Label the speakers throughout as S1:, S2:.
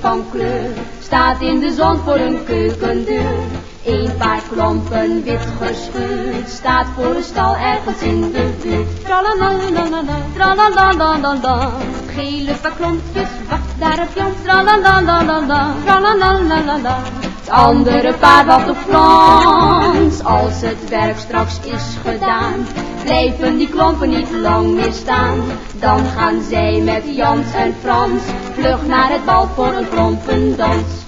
S1: van kleur, staat in de zon voor een keukendeur. Een paar klompen wit geschuurd, staat voor een stal ergens in de buurt. Tralalalala, tralalalala, gele paar klompjes, wacht daar op Jan. Tralalalala, tralalalala, andere paar wacht op Frans, als het werk straks is gedaan blijven die klompen niet lang meer staan. Dan gaan zij met Jans en Frans vlug naar het bal voor een klompendans.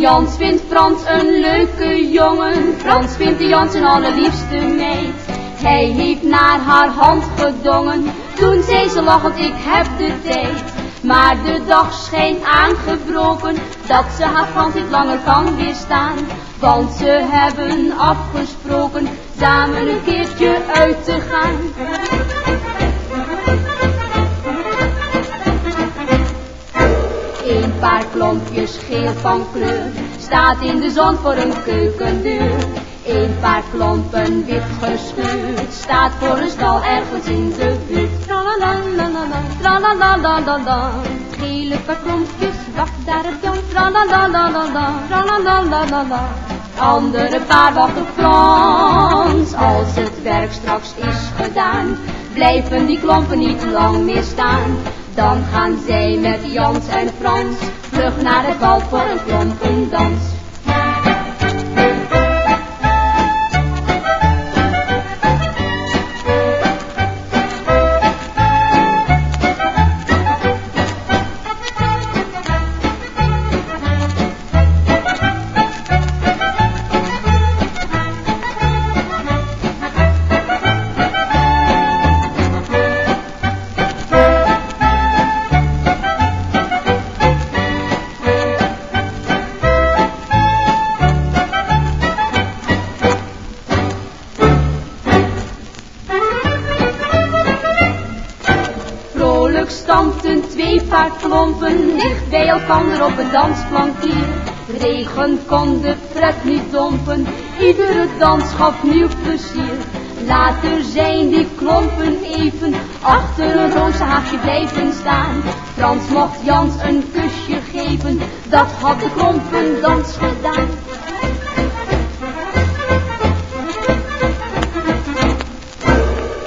S1: Jans vindt Frans een leuke jongen, Frans vindt de Jans een allerliefste meid. Hij heeft naar haar hand gedongen, toen zei ze lachend ik heb de tijd. Maar de dag schijnt aangebroken, dat ze haar Frans niet langer kan weerstaan. Want ze hebben afgesproken, samen een keertje uit te gaan. Een paar klompjes geel van kleur, staat in de zon voor een keukendeur. Een paar klompen wit geschuurd, staat voor een stal ergens in de buurt. Tralalalala, tralalalala, gele paar klompjes, wacht daar het Jan. Tralalalala, tralalalala, andere paar wachten Frans. Als het werk straks is gedaan, blijven die klompen niet lang meer staan. Dan gaan zij met Jans en Frans vlug naar het bal voor een klompendans. Stampten twee paar klompen dicht bij elkaar op een dansplankier. Regen kon de pret niet dompen, iedere dans gaf nieuw plezier. Later zijn die klompen even achter een rozenhaagje blijven staan. Frans mocht Jans een kusje geven, dat had de klompendans gedaan.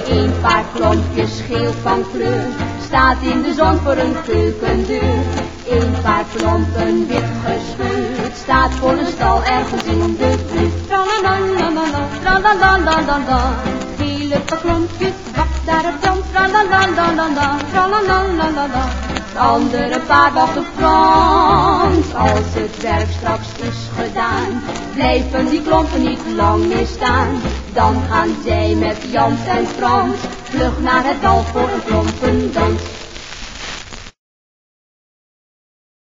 S1: Een paar klompjes geel van kleur staat in de zon voor een keukendeur. Een paar klompen wit gescheurd staat voor een stal ergens in de buurt. Tralalalala, tralalalala, gele klompjes, wacht daar op Jan. Tralalalala, tralalalala, het andere paar wacht op Frans. Als het werk straks is gedaan, blijven die klompen niet lang meer staan. Dan gaan zij met Jans en Frans vlug naar het dal voor een klompendans.